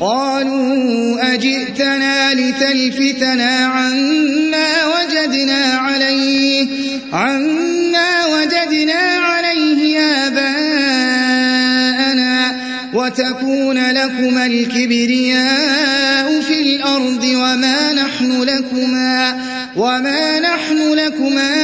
قالوا أجئتنا لتلفتنا عما وجدنا عليه عما وجدنا عليه آباءنا وتكون لكما الكبرياء في الأرض وما نحن لكما وما نحن لكما